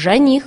жених.